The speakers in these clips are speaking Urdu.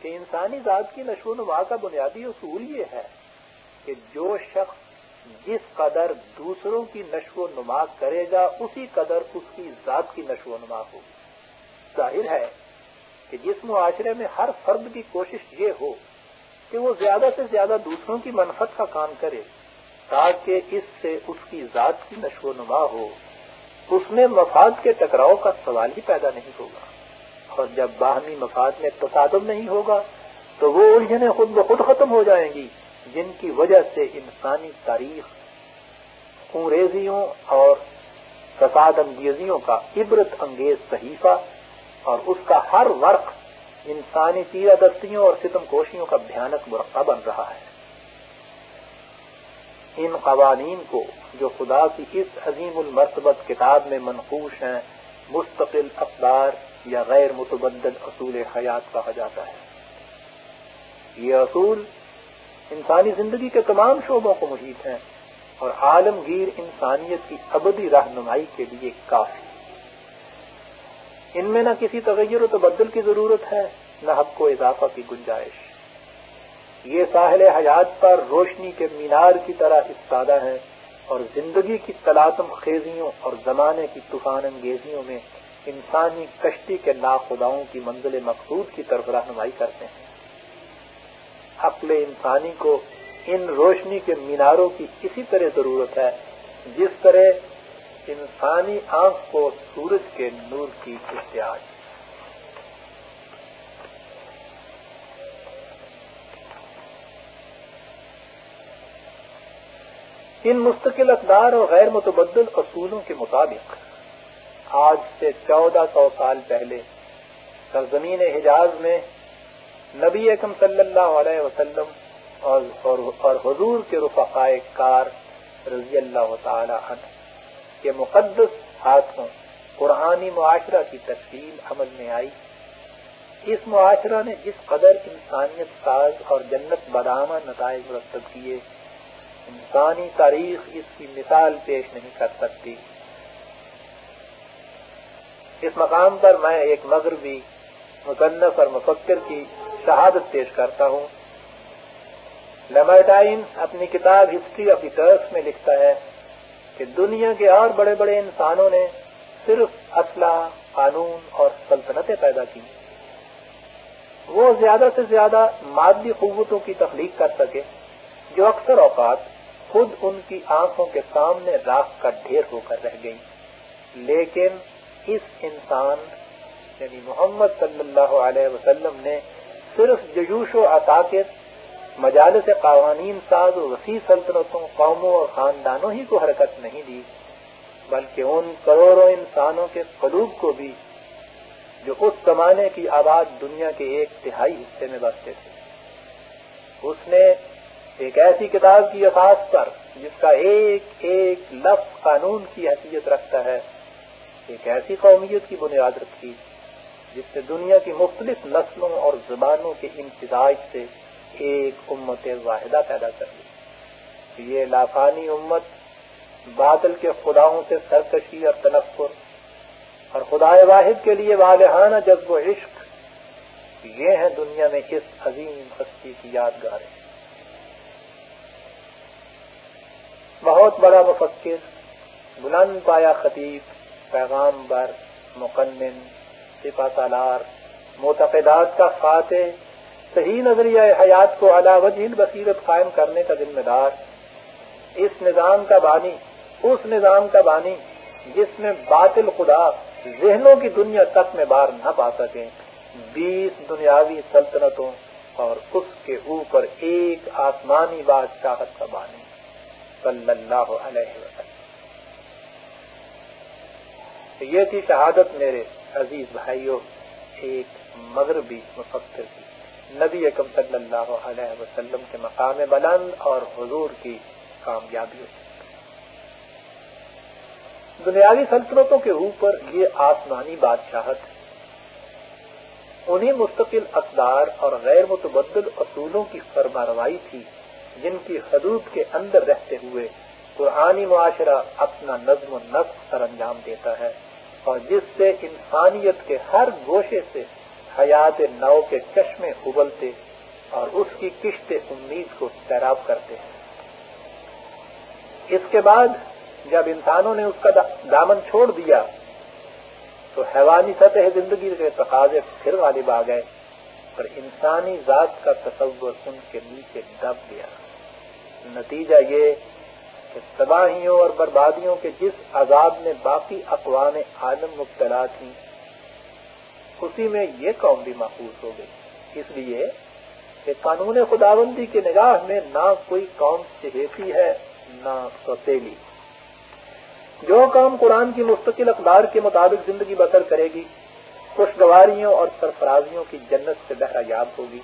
کہ انسانی ذات کی نشو و نما کا بنیادی اصول یہ ہے کہ جو شخص جس قدر دوسروں کی نشو و نما کرے گا، اسی قدر اس کی ذات کی نشو و نما ہوگی۔ ظاہر ہے کہ جس معاشرے میں ہر فرد کی کوشش یہ ہو کہ وہ زیادہ سے زیادہ دوسروں کی منفت کا کام کرے، تاکہ اس سے اس کی ذات کی نشو و نما ہو۔ اس میں مفاد کے ٹکراؤ کا سوال ہی پیدا نہیں ہوگا۔ اور جب باہمی مفاد میں تصادم نہیں ہوگا، تو وہ الجھنیں خود بخود ختم ہو جائیں گی، جن کی وجہ سے انسانی تاریخ، خونریزیوں اور فساد انگیزیوں کا عبرت انگیز صحیفہ اور اس کا ہر ورق انسانی تیرہ دستیوں اور ستم کوشیوں کا بھیانک مرقع بن رہا ہے۔ ان قوانین کو جو خدا کی اس عظیم المرتبت کتاب میں منقوش ہیں، مستقل اقدار یا غیر متبدل اصول حیات کہا جاتا ہے۔ یہ اصول انسانی زندگی کے تمام شعبوں کو محیط ہیں اور عالمگیر انسانیت کی ابدی رہنمائی کے لیے کافی۔ ان میں نہ کسی تغیر و تبدل کی ضرورت ہے، نہ حق کو اضافہ کی گنجائش۔ یہ ساحل حیات پر روشنی کے مینار کی طرح استادہ ہیں اور زندگی کی تلاطم خیزیوں اور زمانے کی طوفان انگیزیوں میں انسانی کشتی کے ناخداؤں کی منزل مقصود کی طرف رہنمائی کرتے ہیں۔ عقل انسانی کو ان روشنی کے میناروں کی اسی طرح ضرورت ہے جس طرح انسانی آنکھ کو سورج کے نور کی احتیاط۔ ان مستقل اقدار اور غیر متبدل اصولوں کے مطابق آج سے چودہ سو سال پہلے سرزمین حجاز میں نبی اکم صلی اللہ علیہ وسلم اور حضور کے رفقائے کار رضی اللہ تعالی عنہ کے مقدس ہاتھوں قرآنی معاشرہ کی تفصیل عمل میں آئی۔ اس معاشرہ نے جس قدر انسانیت ساز اور جنت بدامہ نتائج مرتب کیے۔ انسانی تاریخ اس کی مثال پیش نہیں کر سکتی۔ اس مقام پر میں ایک مغربی مصنف اور مفکر کی شہادت پیش کرتا ہوں۔ لیمرٹائن اپنی کتاب ہسٹری آف ٹرس میں لکھتا ہے کہ دنیا کے اور بڑے بڑے انسانوں نے صرف اسلحہ قانون اور سلطنتیں پیدا کی وہ زیادہ سے زیادہ مادی قوتوں کی تخلیق کر سکے، جو اکثر اوقات خود ان کی آنکھوں کے سامنے راک کا ڈھیر ہو کر رہ گئی لیکن اس انسان یعنی محمد صلی اللہ علیہ وسلم نے صرف ججوش و عطاقت مجالس قوانین، ساز و وسیع سلطنتوں، قوموں اور خاندانوں ہی کو حرکت نہیں دی، بلکہ ان کروڑوں انسانوں کے قلوب کو بھی، جو اس زمانے کی آباد دنیا کے ایک تہائی حصے میں بستے تھے۔ اس نے ایک ایسی کتاب کی اساس پر، جس کا ایک ایک لفظ قانون کی حیثیت رکھتا ہے ایک ایسی قومیت کی بنیاد رکھی جس سے دنیا کی مختلف نسلوں اور زبانوں کے امتزاج سے ایک امت واحدہ پیدا کر لی یہ لافانی امت بادل کے خداؤں سے سرکشی اور تنفر اور خدا واحد کے لیے والہانہ جذب و عشق یہ ہیں دنیا میں اس عظیم ہستی کی یادگاریں بہت بڑا مفکر، بلند پایا خطیب پیغام بر مقنن سپا سالار معتقدات کا فاتح صحیح نظریہ حیات کو وجہ بصیرت قائم کرنے کا ذمہ دار۔ اس نظام کا بانی، اس نظام کا بانی جس میں باطل خدا ذہنوں کی دنیا تک میں بار نہ پا سکیں بیس دنیاوی سلطنتوں اور اس کے اوپر ایک آسمانی بادشاہت کا بانی۔ صلی اللہ علیہ وسلم۔ یہ تھی شہادت میرے عزیز بھائیوں، ایک مغربی مفکر کی، نبی اکم صلی اللہ علیہ وسلم کے مقام بلند اور حضور کی کامیابی دنیاوی سلطنتوں کے اوپر یہ آسمانی بادشاہت، انہیں مستقل اقدار اور غیر متبدل اصولوں کی فرما روائی تھی، جن کی حدود کے اندر رہتے ہوئے قرآنی معاشرہ اپنا نظم و نقص سر انجام دیتا ہے۔ اور جس سے انسانیت کے ہر گوشے سے حیات نو کے چشمے ابلتے اور اس کی کشت امید کو سیراب کرتے ہیں۔ اس کے بعد جب انسانوں نے اس کا دامن چھوڑ دیا، تو حیوانی سطح زندگی کے تقاضے پھر غالب آ گئے پر انسانی ذات کا تصور ان کے نیچے دب گیا۔ نتیجہ یہ تباہیوں اور بربادیوں کے جس عذاب میں باقی اقوام عالم مبتلا تھیں، اسی میں یہ قوم بھی محفوظ ہو گئی۔ اس لیے کہ قانون خداوندی کی نگاہ میں نہ کوئی قوم چہیتی ہے، نہ سوتیلی۔ جو کام قرآن کی مستقل اقدار کے مطابق زندگی بسر کرے گی، خوشگواریوں اور سرفرازیوں کی جنت سے بہرا یاب ہوگی۔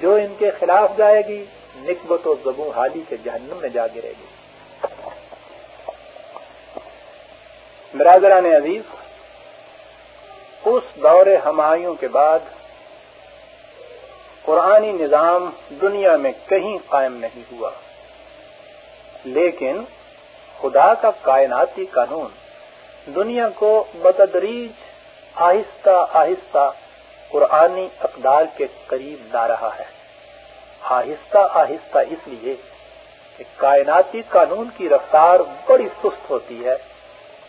جو ان کے خلاف جائے گی نسبت و زبوں حالی کے جہنم میں جا گرے گی۔ برادران عزیز، اس دور ہمایوں کے بعد قرآنی نظام دنیا میں کہیں قائم نہیں ہوا۔ لیکن خدا کا کائناتی قانون دنیا کو بتدریج آہستہ آہستہ قرآنی اقدار کے قریب لا رہا ہے۔ آہستہ آہستہ اس لیے کہ کائناتی قانون کی رفتار بڑی سست ہوتی ہے۔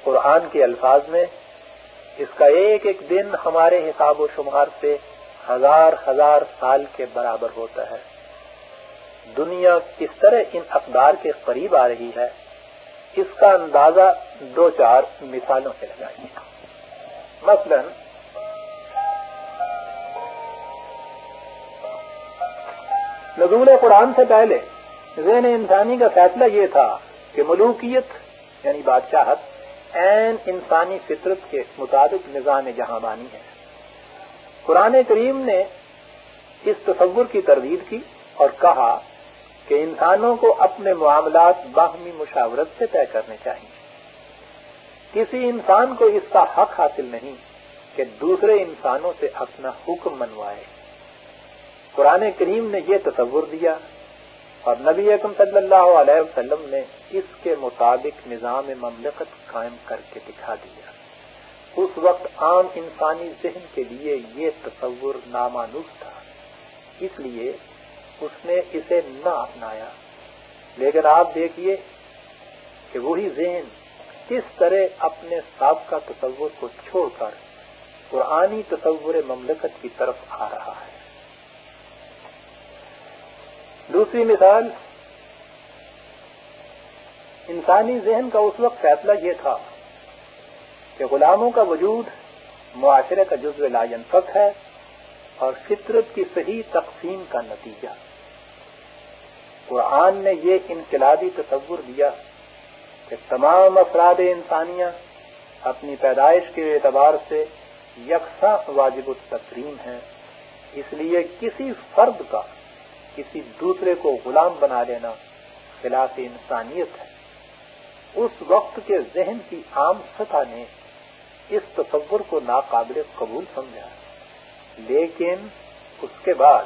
قرآن کے الفاظ میں، اس کا ایک ایک دن ہمارے حساب و شمار سے ہزار ہزار سال کے برابر ہوتا ہے۔ دنیا کس طرح ان اقدار کے قریب آ رہی ہے، اس کا اندازہ دو چار مثالوں سے لگائیے۔ مثلا، نزول قرآن سے پہلے ذہن انسانی کا فیصلہ یہ تھا کہ ملوکیت یعنی بادشاہت این انسانی فطرت کے مطابق نظام جہاں بانی ہے۔ قرآن کریم نے اس تصور کی تردید کی اور کہا کہ انسانوں کو اپنے معاملات باہمی مشاورت سے طے کرنے چاہیے۔ کسی انسان کو اس کا حق حاصل نہیں کہ دوسرے انسانوں سے اپنا حکم منوائے۔ قرآن کریم نے یہ تصور دیا اور نبی اکم صلی اللہ علیہ وسلم نے اس کے مطابق نظام مملکت قائم کر کے دکھا دیا۔ اس وقت عام انسانی ذہن کے لیے یہ تصور نامانوس تھا۔ اس لیے اس نے اسے نہ اپنایا۔ لیکن آپ دیکھیے کہ وہی ذہن کس طرح اپنے سابقہ تصور کو چھوڑ کر قرآنی تصور مملکت کی طرف آ رہا ہے۔ دوسری مثال، انسانی ذہن کا اس وقت فیصلہ یہ تھا کہ غلاموں کا وجود معاشرے کا جزو لا ینفق ہے اور فطرت کی صحیح تقسیم کا نتیجہ۔ قرآن نے یہ انقلابی تصور دیا کہ تمام افراد انسانیہ اپنی پیدائش کے اعتبار سے یکساں واجب التسلیم ہیں، اس لیے کسی فرد کا کسی دوسرے کو غلام بنا لینا خلاف انسانیت ہے۔ اس وقت کے ذہن کی عام سطح نے اس تصور کو ناقابل قبول سمجھا۔ لیکن اس کے بعد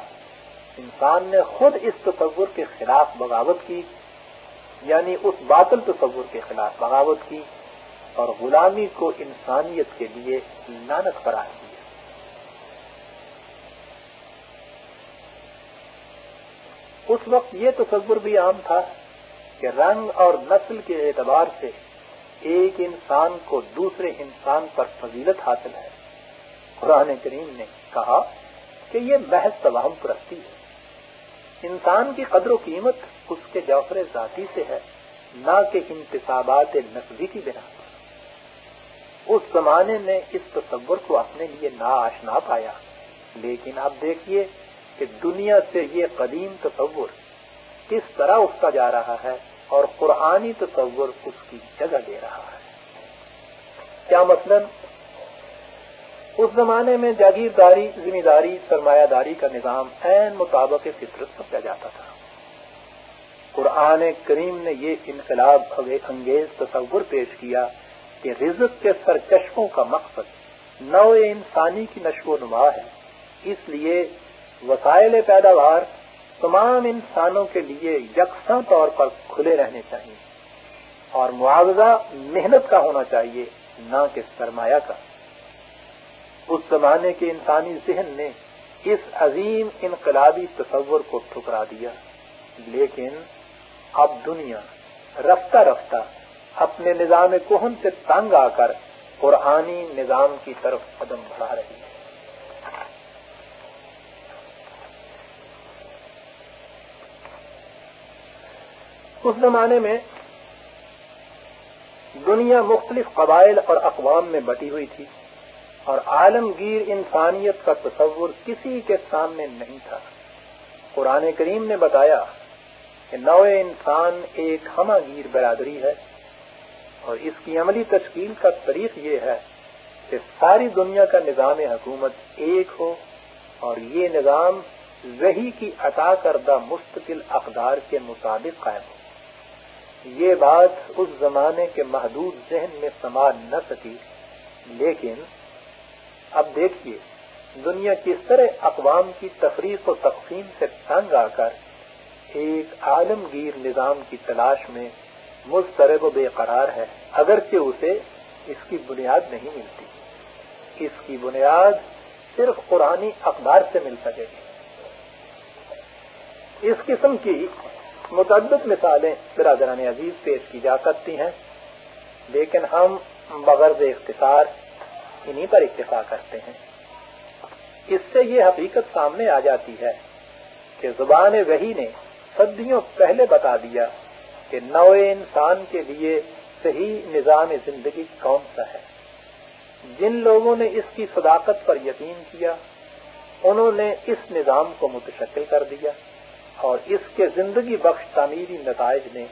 انسان نے خود اس تصور کے خلاف بغاوت کی یعنی اس باطل تصور کے خلاف بغاوت کی اور غلامی کو انسانیت کے لیے لانت قرار اس وقت یہ تصور بھی عام تھا کہ رنگ اور نسل کے اعتبار سے ایک انسان کو دوسرے انسان پر فضیلت حاصل ہے۔ قرآن کریم نے کہا کہ یہ محض تباہم پرستی ہے۔ انسان کی قدر و قیمت اس کے جوہر ذاتی سے ہے، نہ کہ انتصابات نقدی کی بنا اس زمانے نے اس تصور کو اپنے لیے نا آشنا پایا، لیکن اب دیکھیے کہ دنیا سے یہ قدیم تصور کس طرح اٹھتا جا رہا ہے اور قرآنی تصور اس کی جگہ دے رہا ہے۔ کیا مثلاً اس زمانے میں جاگیرداری ذمہ داری سرمایہ داری کا نظام عین مطابق فطرت سمجھا جاتا تھا؟ قرآن کریم نے یہ انقلاب انگیز تصور پیش کیا کہ رزق کے سرکشوں کا مقصد نو انسانی کی نشو و نما ہے۔ اس لیے وسائل پیداوار تمام انسانوں کے لیے یکساں طور پر کھلے رہنے چاہیے اور معاوضہ محنت کا ہونا چاہیے، نہ کہ سرمایہ کا۔ اس زمانے کے انسانی ذہن نے اس عظیم انقلابی تصور کو ٹھکرا دیا۔ لیکن اب دنیا رفتہ رفتہ اپنے نظام کوہن سے تنگ آ کر قرآنی نظام کی طرف قدم بڑھا رہی ہے۔ اس زمانے میں دنیا مختلف قبائل اور اقوام میں بٹی ہوئی تھی اور عالمگیر انسانیت کا تصور کسی کے سامنے نہیں تھا۔ قرآن کریم نے بتایا کہ نو انسان ایک ہمہ گیر برادری ہے اور اس کی عملی تشکیل کا طریق یہ ہے کہ ساری دنیا کا نظام حکومت ایک ہو اور یہ نظام وہی کی عطا کردہ مستقل اقدار کے مطابق قائم ہو۔ یہ بات اس زمانے کے محدود ذہن میں سما نہ سکی۔ لیکن اب دیکھیے، دنیا کس طرح اقوام کی تفریق و تقسیم سے تنگ آ کر ایک عالمگیر نظام کی تلاش میں مسترب و بے قرار ہے، اگرچہ اسے اس کی بنیاد نہیں ملتی۔ اس کی بنیاد صرف قرآن اخبار سے مل سکے۔ گی اس قسم کی متعدد مثالیں برادران عزیز پیش کی جا سکتی ہیں، لیکن ہم بغرض اختصار انہی پر اکتفا کرتے ہیں۔ اس سے یہ حقیقت سامنے آ جاتی ہے کہ زبان وہی نے صدیوں پہلے بتا دیا کہ نو انسان کے لیے صحیح نظام زندگی کون سا ہے۔ جن لوگوں نے اس کی صداقت پر یقین کیا، انہوں نے اس نظام کو متشکل کر دیا۔ اور اس کے زندگی بخش تعمیری نتائج نے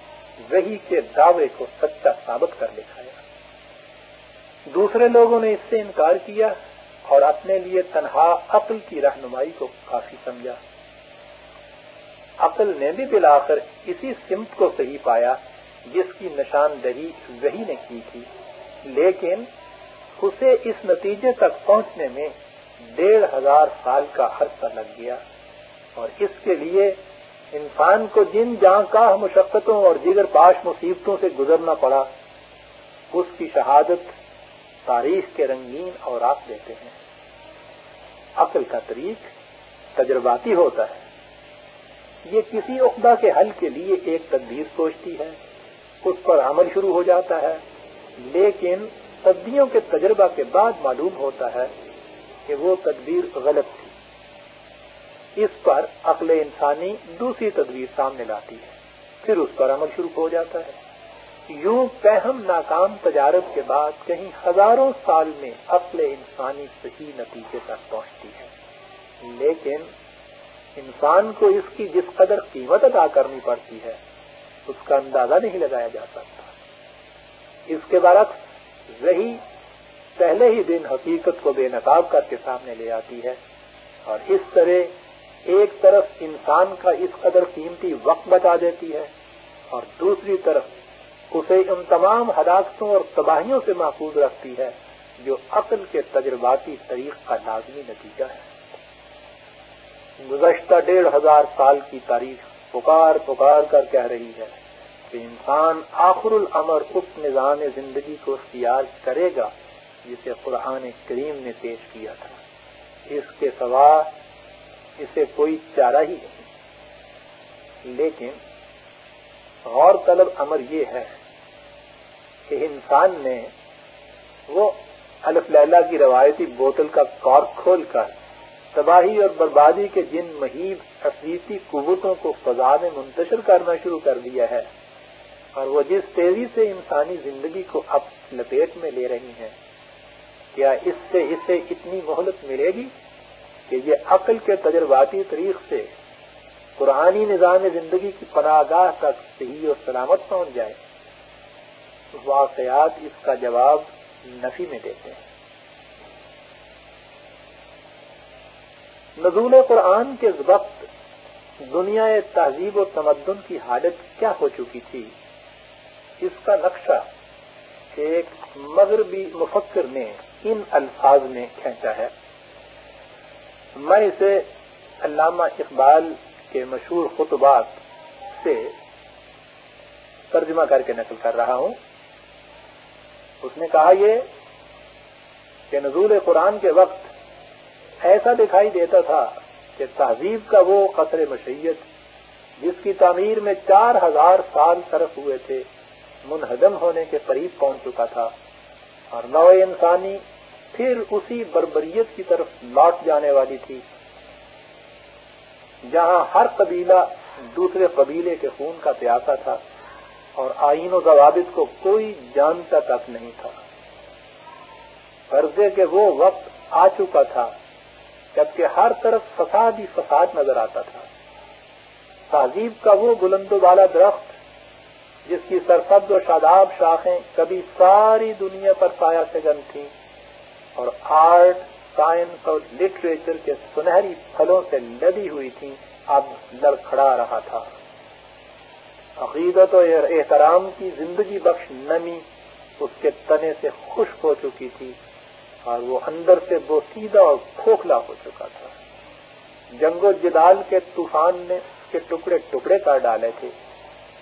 وہی کے دعوے کو سچا ثابت کر دکھایا دوسرے لوگوں نے اس سے انکار کیا اور اپنے لیے تنہا عقل کی رہنمائی کو کافی سمجھا۔ عقل نے بھی بلاخر اسی سمت کو صحیح پایا جس کی نشاندہی وہی نے کی تھی، لیکن اسے اس نتیجے تک پہنچنے میں ڈیڑھ ہزار سال کا عرصہ لگ گیا اور اس کے لیے انسان کو جن جہاں کا مشقتوں اور دیگر پاش مصیبتوں سے گزرنا پڑا، اس کی شہادت تاریخ کے رنگین اور آپ دیتے ہیں۔ عقل کا طریق تجرباتی ہوتا ہے۔ یہ کسی عقدہ کے حل کے لیے ایک تدبیر سوچتی ہے۔ اس پر عمل شروع ہو جاتا ہے۔ لیکن صدیوں کے تجربہ کے بعد معلوم ہوتا ہے کہ وہ تدبیر غلط تھی اس پر عقل انسانی دوسری تدبیر سامنے لاتی ہے، پھر اس پر عمل شروع ہو جاتا ہے۔ یوں پہم ناکام تجارت کے بعد کہیں ہزاروں سال میں عقل انسانی صحیح نتیجے تک پہنچتی ہے۔ لیکن انسان کو اس کی جس قدر قیمت ادا کرنی پڑتی ہے، اس کا اندازہ نہیں لگایا جا سکتا۔ اس کے برعکس، وہی پہلے ہی دن حقیقت کو بے نقاب کر کے سامنے لے آتی ہے اور اس طرح ایک طرف انسان کا اس قدر قیمتی وقت بچا دیتی ہے اور دوسری طرف اسے ان تمام ہلاکتوں اور تباہیوں سے محفوظ رکھتی ہے، جو عقل کے تجرباتی طریق کا لازمی نتیجہ ہے۔ گزشتہ ڈیڑھ ہزار سال کی تاریخ پکار پکار کر کہہ رہی ہے کہ انسان آخر العمر اس نظام زندگی کو اختیار کرے گا جسے قرآن کریم نے پیش کیا تھا۔ اس کے سوا اسے کوئی چارہ ہی نہیں۔ لیکن غور طلب امر یہ ہے کہ انسان نے وہ الف لیلہ کی روایتی بوتل کا کارک کھول کر تباہی اور بربادی کے جن مہیب افریتی قوتوں کو فضا میں منتشر کرنا شروع کر دیا ہے اور وہ جس تیزی سے انسانی زندگی کو اب لپیٹ میں لے رہی ہیں، کیا اس سے اسے اتنی مہلت ملے گی؟ کہ یہ عقل کے تجرباتی طریق سے قرآنی نظام زندگی کی پناہ گاہ تک صحیح اور سلامت پہنچ جائے، واقعات اس کا جواب نفی میں دیتے ہیں۔ نزول قرآن کے وقت دنیا تہذیب و تمدن کی حالت کیا ہو چکی تھی؟ اس کا نقشہ ایک مغربی مفکر نے ان الفاظ میں کھینچا ہے۔ میں اسے علامہ اقبال کے مشہور خطبات سے ترجمہ کر کے نقل کر رہا ہوں۔ اس نے کہا یہ کہ نزول قرآن کے وقت ایسا دکھائی دیتا تھا کہ تہذیب کا وہ قطر مشیت جس کی تعمیر میں چار ہزار سال صرف ہوئے تھے، منہدم ہونے کے قریب پہنچ چکا تھا۔ اور نو انسانی پھر اسی بربریت کی طرف لوٹ جانے والی تھی۔ جہاں ہر قبیلہ دوسرے قبیلے کے خون کا پیاسا تھا اور آئین و ضوابط کو کوئی جانتا تک نہیں تھا۔ قرضے کے وہ وقت آ چکا تھا جبکہ ہر طرف فساد ہی فساد نظر آتا تھا۔ تہذیب کا وہ بلند و بالا درخت جس کی سرسبز و شاداب شاخیں کبھی ساری دنیا پر پایا سگن تھیں۔ اور آرٹ، سائنس اور لٹریچر کے سنہری پھلوں سے لدی ہوئی تھیں۔ اب لڑکھڑا رہا تھا۔ عقیدت و احترام کی زندگی بخش نمی اس کے تنے سے خشک ہو چکی تھی اور وہ اندر سے بوسیدہ اور کھوکھلا ہو چکا تھا۔ جنگ و جدال کے طوفان نے اس کے ٹکڑے ٹکڑے کر ڈالے تھے۔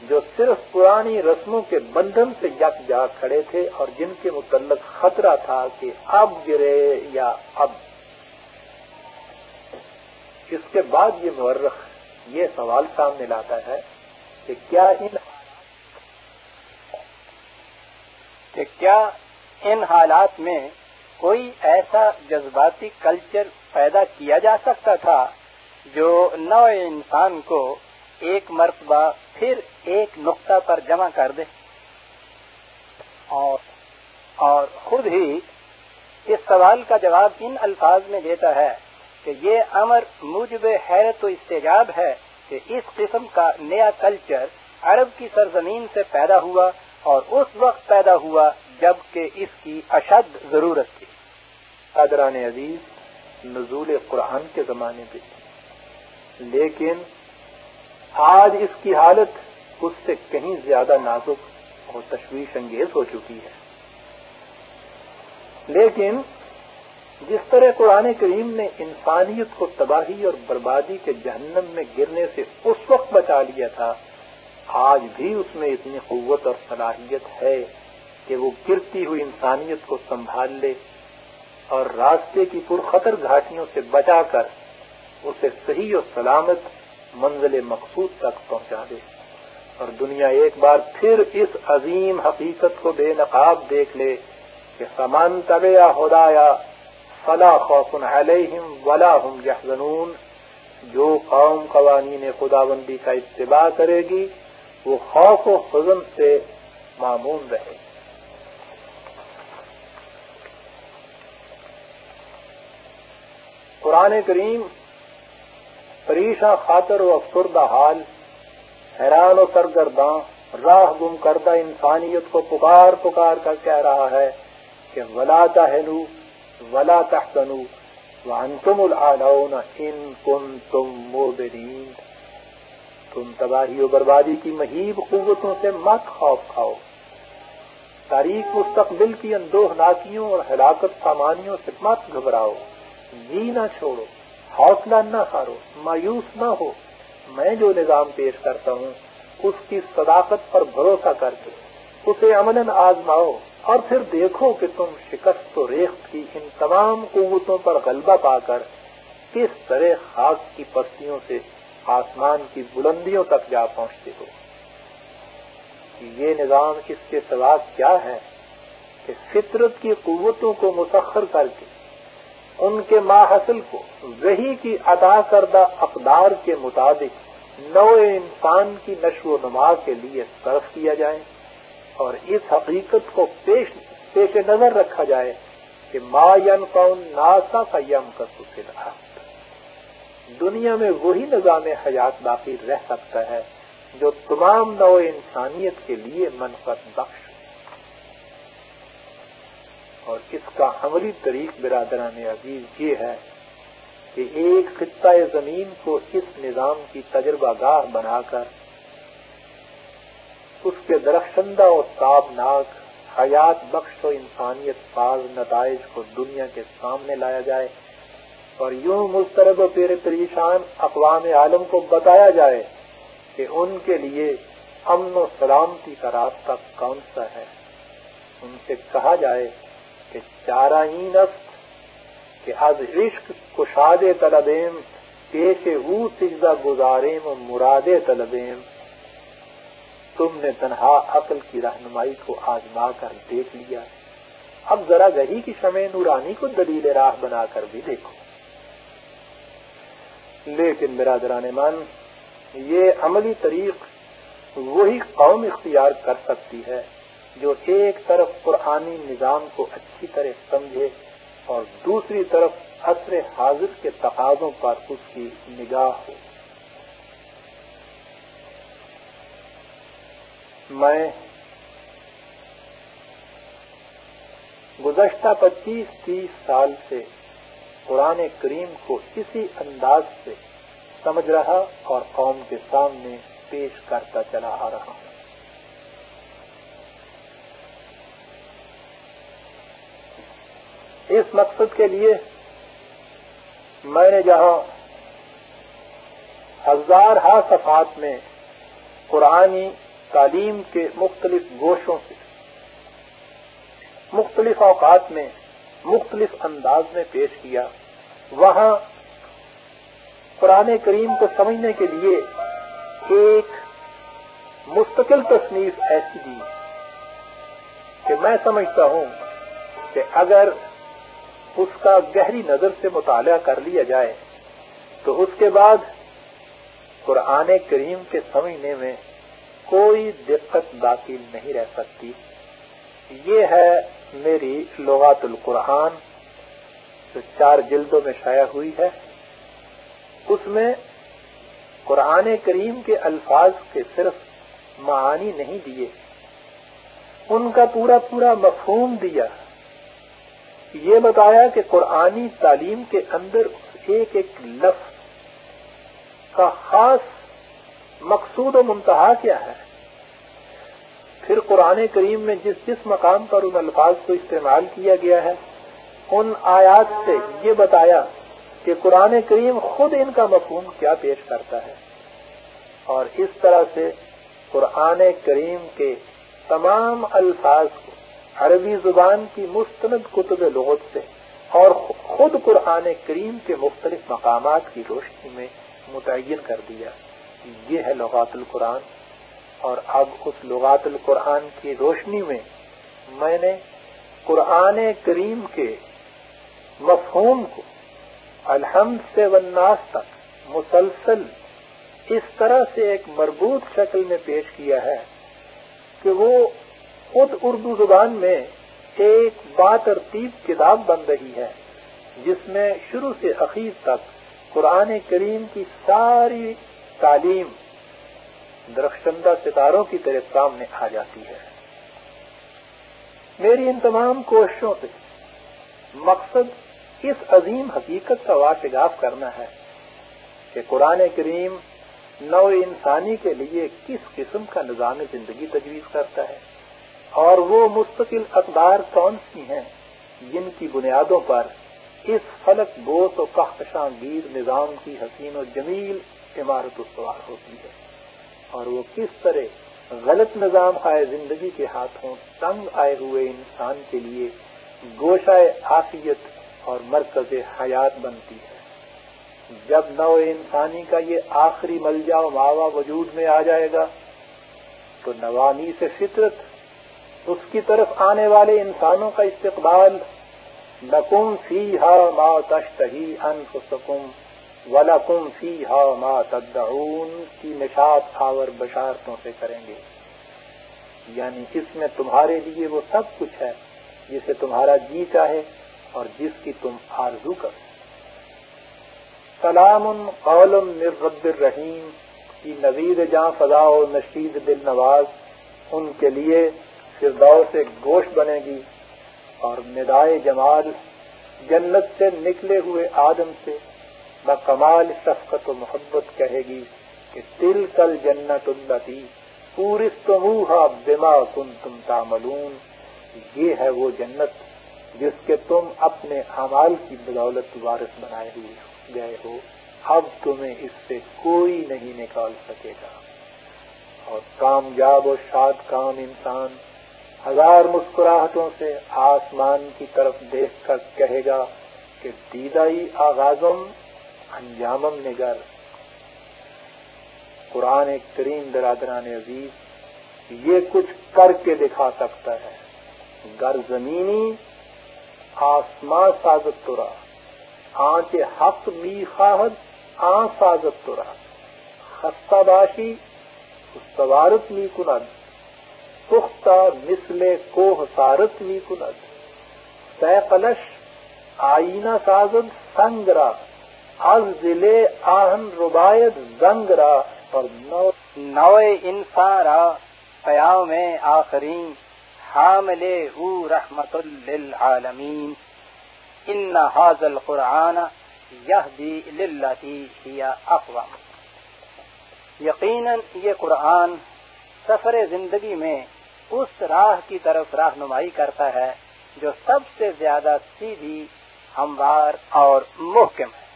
جو صرف پرانی رسموں کے بندھن سے یک جا کھڑے تھے اور جن کے متعلق خطرہ تھا کہ اب گرے یا اب۔ اس کے بعد یہ مورخ یہ سوال سامنے لاتا ہے کہ کیا ان کہ کیا ان حالات میں کوئی ایسا جذباتی کلچر پیدا کیا جا سکتا تھا جو نو انسان کو ایک مرتبہ پھر ایک نقطہ پر جمع کر دے اور اور خود ہی اس سوال کا جواب ان الفاظ میں دیتا ہے کہ یہ امر موجب حیرت و استجاب ہے کہ اس قسم کا نیا کلچر عرب کی سرزمین سے پیدا ہوا اور اس وقت پیدا ہوا جبکہ اس کی اشد ضرورت تھی۔ ادران عزیز، نزول قرآن کے زمانے پہ۔ لیکن آج اس کی حالت اس سے کہیں زیادہ نازک اور تشویش انگیز ہو چکی ہے۔ لیکن جس طرح قرآن کریم نے انسانیت کو تباہی اور بربادی کے جہنم میں گرنے سے اس وقت بچا لیا تھا، آج بھی اس میں اتنی قوت اور صلاحیت ہے کہ وہ گرتی ہوئی انسانیت کو سنبھال لے اور راستے کی پرخطر گھاٹیوں سے بچا کر اسے صحیح اور سلامت منزل مقصود تک پہنچا دے۔ اور دنیا ایک بار پھر اس عظیم حقیقت کو بے نقاب دیکھ لے کہ سمان طبع خدایا فلا خوف علیہم ولا ہم یحزنون۔ جو قوم قوانین خدا بندی کا اتباع کرے گی، وہ خوف و حزن سے معمون رہے۔ گی قرآن کریم پریشا خاطر و افسردہ حال، حیران و سرگرداں، راہ گم کردہ انسانیت کو پکار پکار کر کہہ رہا ہے کہ ولا تہنو، ولا تحسنو وانتم العلون ان کن تم تم تباہی و بربادی کی مہیب قوتوں سے مت خوف کھاؤ۔ تاریخ مستقبل کی اندوہ ناکیوں اور ہلاکت سامانیوں سے مت گھبراؤ۔ جی نہ چھوڑو۔ حوصلہ نہ ہارو مایوس نہ ہو۔ میں جو نظام پیش کرتا ہوں، اس کی صداقت پر بھروسہ کر کے، اسے امن آزماؤ اور پھر دیکھو کہ تم شکست و ریخت کی ان تمام قوتوں پر غلبہ پا کر کس طرح خاص کی پستیوں سے آسمان کی بلندیوں تک جا پہنچتے ہو۔ یہ نظام اس کے سوا کیا ہے؟ کہ فطرت کی قوتوں کو مسخر کر کے ان کے ماحصل کو وہی کی ادا کردہ اقدار کے مطابق نو انسان کی نشو و نما کے لیے صرف کیا جائے اور اس حقیقت کو پیش پیش نظر رکھا جائے کہ ما ین کون ناسا کا یم کا سلسلہ دنیا میں وہی نظام حیات باقی رہ سکتا ہے جو تمام نو انسانیت کے لیے منفرد بخش اور اس کا عملی طریق برادران عزیز یہ ہے کہ ایک خطۂ زمین کو اس نظام کی تجربہ گاہ بنا کر، اس کے درخشندہ اور تابناک حیات بخش و انسانیت ساز نتائج کو دنیا کے سامنے لایا جائے اور یوں مسترد و پیر پریشان اقوام عالم کو بتایا جائے کہ ان کے لیے امن و سلامتی کا راستہ کون سا ہے۔ ان سے کہا جائے کہ چارہ ہی نفس کہ از عشق کشاد طلبیم، پیش او سجدہ گزاریم و مراد طلبیم۔ تم نے تنہا عقل کی رہنمائی کو آزما کر دیکھ لیا۔ اب ذرا گہی کی شمع نورانی کو دلیل راہ بنا کر بھی دیکھو۔ لیکن برادران من یہ عملی طریق وہی قوم اختیار کر سکتی ہے۔ جو ایک طرف قرآنی نظام کو اچھی طرح سمجھے اور دوسری طرف عصر حاضر کے تقاضوں پر اس کی نگاہ ہو۔ میں گزشتہ پچیس تیس سال سے قرآن کریم کو اسی انداز سے سمجھ رہا اور قوم کے سامنے پیش کرتا چلا آ رہا ہوں۔ اس مقصد کے لیے میں نے جہاں ہزار ہا صفات میں قرآنی تعلیم کے مختلف گوشوں سے، مختلف اوقات میں، مختلف انداز میں پیش کیا، وہاں قرآن کریم کو سمجھنے کے لیے ایک مستقل تصنیف ایسی دی کہ میں سمجھتا ہوں کہ اگر اس کا گہری نظر سے مطالعہ کر لیا جائے تو اس کے بعد قرآن کریم کے سمجھنے میں کوئی دقت باقی نہیں رہ سکتی۔ یہ ہے میری لغات القرآن جو چار جلدوں میں شائع ہوئی ہے۔ اس میں قرآن کریم کے الفاظ کے صرف معانی نہیں دیے، ان کا پورا پورا مفہوم دیا۔ یہ بتایا کہ قرآنی تعلیم کے اندر ایک ایک لفظ کا خاص مقصود و منتہا کیا ہے؟ پھر قرآن کریم میں جس جس مقام پر ان الفاظ کو استعمال کیا گیا ہے، ان آیات سے یہ بتایا کہ قرآن کریم خود ان کا مفہوم کیا پیش کرتا ہے۔ اور اس طرح سے قرآن کریم کے تمام الفاظ عربی زبان کی مستند کتب لغت سے اور خود قرآن کریم کے مختلف مقامات کی روشنی میں متعین کر دیا یہ ہے لغات القرآن اور اب اس لغات القرآن کی روشنی میں میں نے قرآن کریم کے مفہوم کو الحمد سے وناس تک مسلسل اس طرح سے ایک مربوط شکل میں پیش کیا ہے کہ وہ خود اردو زبان میں ایک باترتیب کتاب بن رہی ہے، جس میں شروع سے اخیر تک قرآن کریم کی ساری تعلیم درخشندہ ستاروں کی طرح سامنے آ جاتی ہے۔ میری ان تمام کوششوں سے مقصد اس عظیم حقیقت کا واقعات کرنا ہے کہ قرآن کریم نو انسانی کے لیے کس قسم کا نظام زندگی تجویز کرتا ہے۔ اور وہ مستقل اقدار کون سی ہیں جن کی بنیادوں پر اس فلک بوس و کہکشاں گیر نظام کی حسین و جمیل عمارت استوار ہوتی ہے؟ اور وہ کس طرح غلط نظام آئے زندگی کے ہاتھوں تنگ آئے ہوئے انسان کے لیے گوشائے آفیت اور مرکز حیات بنتی ہے؟ جب نو انسانی کا یہ آخری ملجا و ماوا وجود میں آ جائے گا، تو نوامی سے فطرت اس کی طرف آنے والے انسانوں کا استقبال نقم فی ہا ما تشتہی انفسکم ولاکم فی ہا ما تدعون کی نشات آور بشارتوں سے کریں گے۔ یعنی اس میں تمہارے لیے وہ سب کچھ ہے جسے تمہارا جی چاہے اور جس کی تم آرزو کرو۔ سلام قول من رب الرحیم، کی نوید جاں فضا و نشید دل نواز ان کے لیے فردور سے گوشت بنے گی اور ندائے جمال جنت سے نکلے ہوئے آدم سے کمال شفقت و محبت کہے گی کہ تل کل جنت التی پورستموہا بما کن تم تاملون یہ ہے وہ جنت جس کے تم اپنے اعمال کی بدولت وارث بنائے ہوئے گئے ہو، اب تمہیں اس سے کوئی نہیں نکال سکے گا۔ اور کامیاب و شاد کام انسان ہزار مسکراہٹوں سے آسمان کی طرف دیکھ کر کہے گا کہ دیدائی آغازم انجامم نگر۔ قرآن کریم برادران عزیز، یہ کچھ کر کے دکھا سکتا ہے۔ گر زمینی آسمان سازت ترا۔ آنچ حق می خواہد آ سازت ترا۔ خستہ باشی سوارت می کند۔ پختہ مثل کوہ سارت می کند سیقلش آئینہ سازد سنگرا از دلے آہن ربایت زنگرا اور نو نو انسان را قیام آخرین، حامل او رحمت للعالمین. ان هذا القرآن یہدی للتی ہی اقوام یقیناً یہ قرآن سفر زندگی میں اس راہ کی طرف رہنمائی کرتا ہے جو سب سے زیادہ سیدھی، ہموار اور محکم ہے۔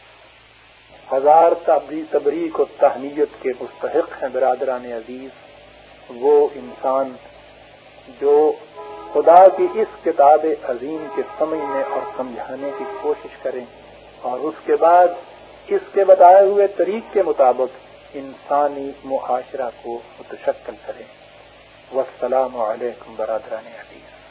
ہزار تبریک و تہنیت کے مستحق ہیں برادران عزیز۔ وہ انسان جو خدا کی اس کتاب عظیم کے سمجھنے اور سمجھانے کی کوشش کریں اور اس کے بعد اس کے بتائے ہوئے طریق کے مطابق انسانی معاشرہ کو متشکل کریں والسلام علیکم برادران عزیز۔